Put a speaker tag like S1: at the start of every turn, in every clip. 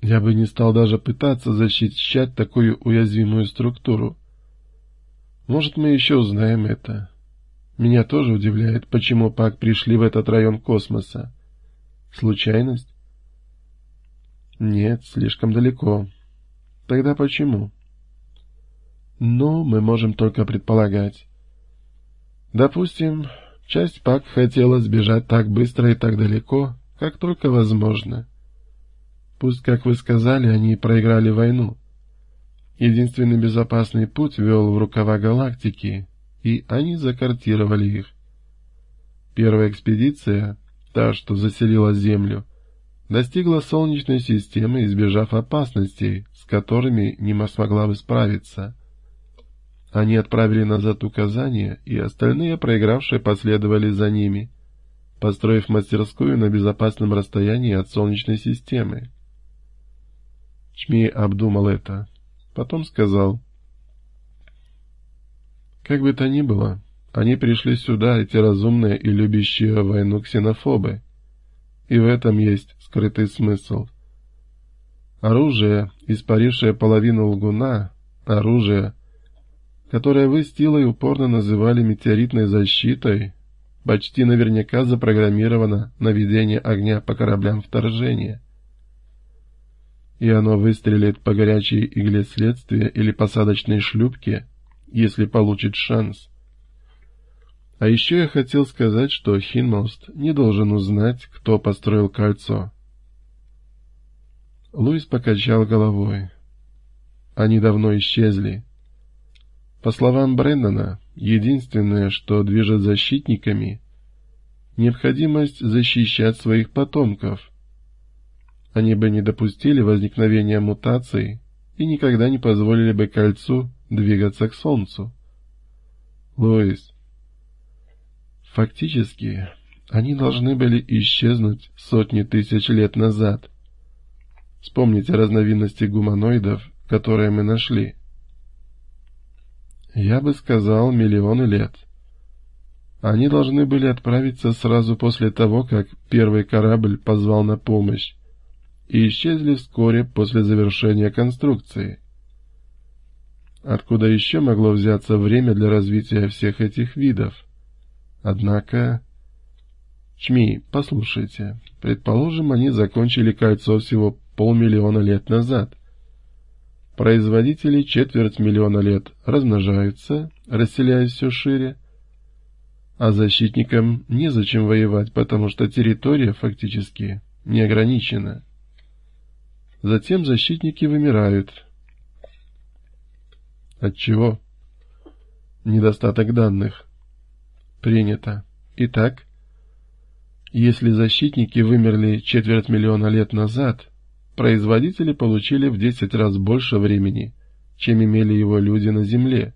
S1: Я бы не стал даже пытаться защищать такую уязвимую структуру. Может, мы еще узнаем это. Меня тоже удивляет, почему ПАК пришли в этот район космоса. Случайность? Нет, слишком далеко. Тогда почему? Ну, мы можем только предполагать. Допустим, часть ПАК хотела сбежать так быстро и так далеко, как только возможно. Пусть, как вы сказали, они проиграли войну. Единственный безопасный путь вел в рукава галактики, и они закартировали их. Первая экспедиция, та, что заселила Землю, достигла Солнечной системы, избежав опасностей, с которыми не смогла бы справиться. Они отправили назад указания, и остальные проигравшие последовали за ними, построив мастерскую на безопасном расстоянии от Солнечной системы. Чми обдумал это, потом сказал. Как бы то ни было, они пришли сюда, эти разумные и любящие войну ксенофобы. И в этом есть скрытый смысл. Оружие, испарившее половину лгуна, оружие, которое вы с Тилой упорно называли метеоритной защитой, почти наверняка запрограммировано на ведение огня по кораблям вторжения. И оно выстрелит по горячей игле следствия или посадочной шлюпке, если получит шанс. А еще я хотел сказать, что Хинмост не должен узнать, кто построил кольцо. Луис покачал головой. Они давно исчезли. По словам Брэндона, единственное, что движет защитниками — необходимость защищать своих потомков. Они бы не допустили возникновения мутаций и никогда не позволили бы кольцу двигаться к Солнцу. Луис, фактически, они должны были исчезнуть сотни тысяч лет назад. Вспомните разновидности гуманоидов, которые мы нашли. Я бы сказал, миллионы лет. Они должны были отправиться сразу после того, как первый корабль позвал на помощь, и исчезли вскоре после завершения конструкции. Откуда еще могло взяться время для развития всех этих видов? Однако... Чми, послушайте, предположим, они закончили кольцо всего полмиллиона лет назад. Производители четверть миллиона лет размножаются, расселяясь все шире, а защитникам незачем воевать, потому что территория фактически не ограничена. Затем защитники вымирают. От чего? Недостаток данных. Принято. Итак, если защитники вымерли четверть миллиона лет назад, производители получили в 10 раз больше времени, чем имели его люди на Земле.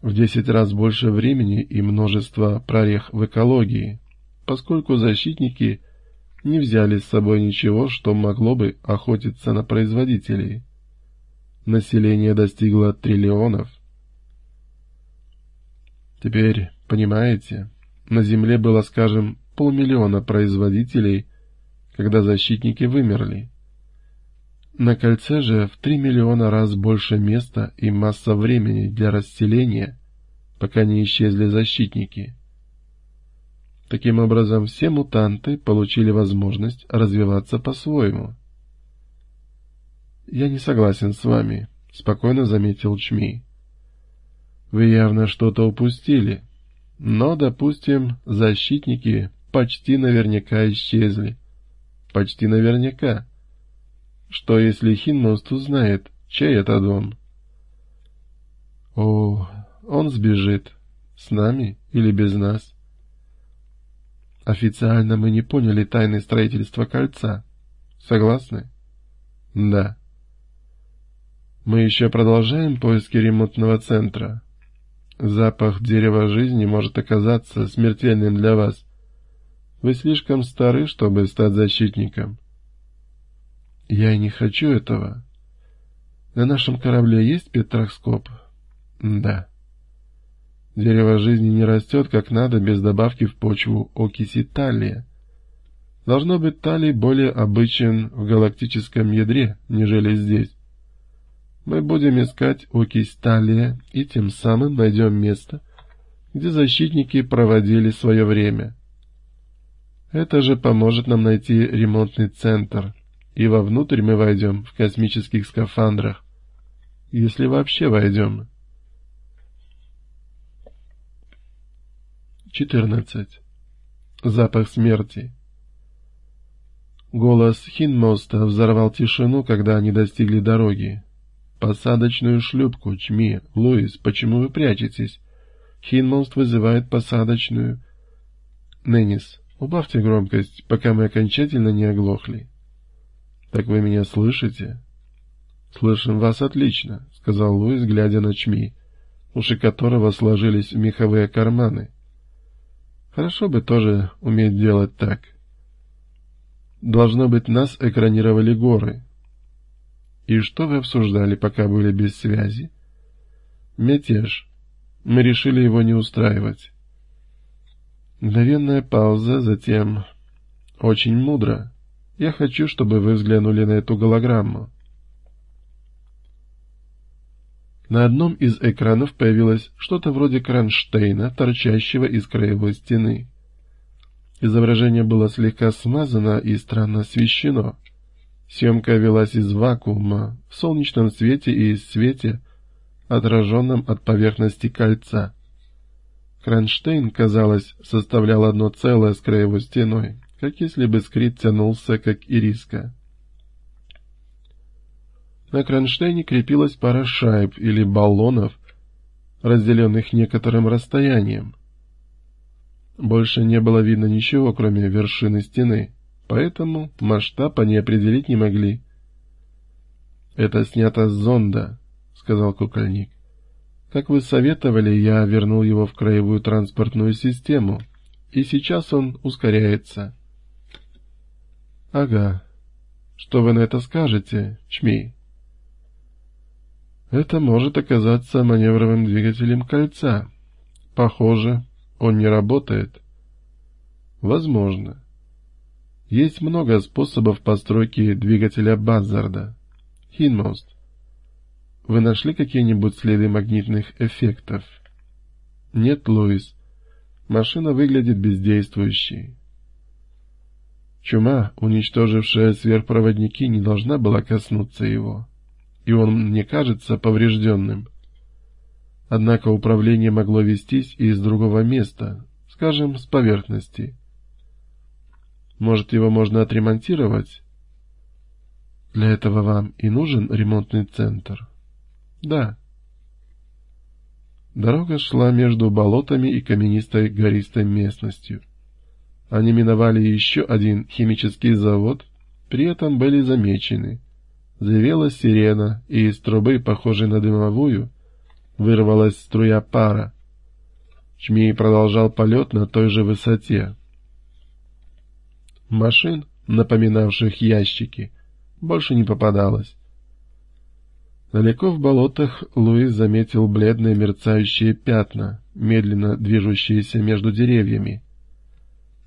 S1: В 10 раз больше времени и множество прорех в экологии, поскольку защитники не взяли с собой ничего, что могло бы охотиться на производителей. Население достигло триллионов. Теперь, понимаете, на Земле было, скажем, полмиллиона производителей – когда защитники вымерли. На кольце же в три миллиона раз больше места и масса времени для расселения, пока не исчезли защитники. Таким образом, все мутанты получили возможность развиваться по-своему. «Я не согласен с вами», — спокойно заметил Чми. «Вы явно что-то упустили, но, допустим, защитники почти наверняка исчезли. Почти наверняка. Что, если Хинмост узнает, чей это дом? О, он сбежит. С нами или без нас? Официально мы не поняли тайны строительства кольца. Согласны? Да. Мы еще продолжаем поиски ремонтного центра. Запах дерева жизни может оказаться смертельным для вас. Вы слишком стары, чтобы стать защитником. Я не хочу этого. На нашем корабле есть петрохскоп? Да. Дерево жизни не растет как надо без добавки в почву окиси талия. Должно быть, Талий более обычен в галактическом ядре, нежели здесь. Мы будем искать окись Талия и тем самым найдем место, где защитники проводили свое время. Это же поможет нам найти ремонтный центр, и вовнутрь мы войдем в космических скафандрах, если вообще войдем. 14. Запах смерти. Голос Хинмоста взорвал тишину, когда они достигли дороги. «Посадочную шлюпку, Чми! Луис, почему вы прячетесь? Хинмост вызывает посадочную...» «Неннис, убавьте громкость, пока мы окончательно не оглохли». «Так вы меня слышите?» «Слышим вас отлично», — сказал Луис, глядя на Чми, уши которого сложились в меховые карманы. «Хорошо бы тоже уметь делать так». Должно быть, нас экранировали горы. И что вы обсуждали, пока были без связи? Мятеж. Мы решили его не устраивать. Мгновенная пауза, затем... Очень мудро. Я хочу, чтобы вы взглянули на эту голограмму. На одном из экранов появилось что-то вроде кронштейна, торчащего из краевой стены. Изображение было слегка смазано и странно освещено. Съемка велась из вакуума, в солнечном свете и свете, отраженном от поверхности кольца. Кронштейн, казалось, составлял одно целое с краевой стеной, как если бы скрит тянулся, как ириска. На кронштейне крепилась пара шайб или баллонов, разделенных некоторым расстоянием. Больше не было видно ничего, кроме вершины стены, поэтому масштаб они определить не могли. «Это снято с зонда», — сказал кукольник. «Как вы советовали, я вернул его в краевую транспортную систему, и сейчас он ускоряется». «Ага. Что вы на это скажете, Чми?» «Это может оказаться маневровым двигателем кольца. Похоже, он не работает? Возможно. Есть много способов постройки двигателя Баззарда. Хинмост. Вы нашли какие-нибудь следы магнитных эффектов? Нет, Луис. Машина выглядит бездействующей. Чума, уничтожившая сверхпроводники, не должна была коснуться его. И он мне кажется поврежденным. Однако управление могло вестись и из другого места, скажем, с поверхности. Может, его можно отремонтировать? Для этого вам и нужен ремонтный центр? Да. Дорога шла между болотами и каменистой гористой местностью. Они миновали еще один химический завод, при этом были замечены. Завела сирена, и из трубы, похожей на дымовую, вырвалась струя пара. Чмей продолжал полет на той же высоте. Машин, напоминавших ящики, больше не попадалось. Далеко в болотах Луис заметил бледные мерцающие пятна, медленно движущиеся между деревьями.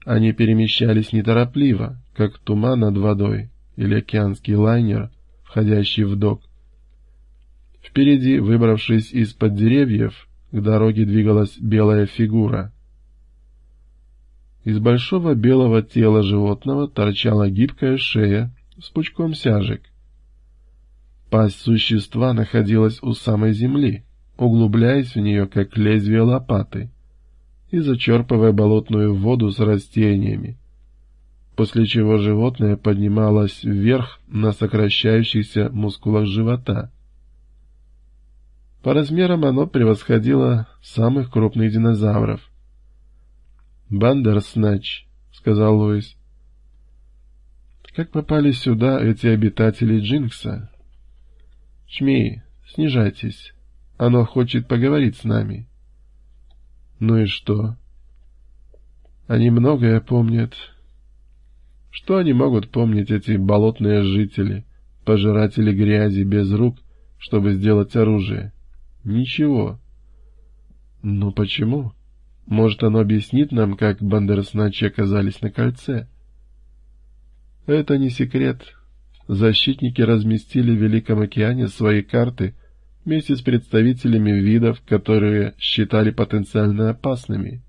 S1: Они перемещались неторопливо, как туман над водой или океанский лайнер, входящий в док. Впереди, выбравшись из-под деревьев, к дороге двигалась белая фигура. Из большого белого тела животного торчала гибкая шея с пучком сяжек. Пасть существа находилась у самой земли, углубляясь в нее, как лезвие лопаты, и зачерпывая болотную воду с растениями, после чего животное поднималось вверх на сокращающихся мускулах живота — по размерам оно превосходило самых крупных динозавров. «Бандерснач», — сказал Луис. «Как попали сюда эти обитатели Джинкса?» «Чми, снижайтесь. Оно хочет поговорить с нами». «Ну и что?» «Они многое помнят». «Что они могут помнить, эти болотные жители, пожиратели грязи без рук, чтобы сделать оружие?» Ничего. Но почему? Может, оно объяснит нам, как бандерсначи оказались на кольце? Это не секрет. Защитники разместили в Великом океане свои карты вместе с представителями видов, которые считали потенциально опасными.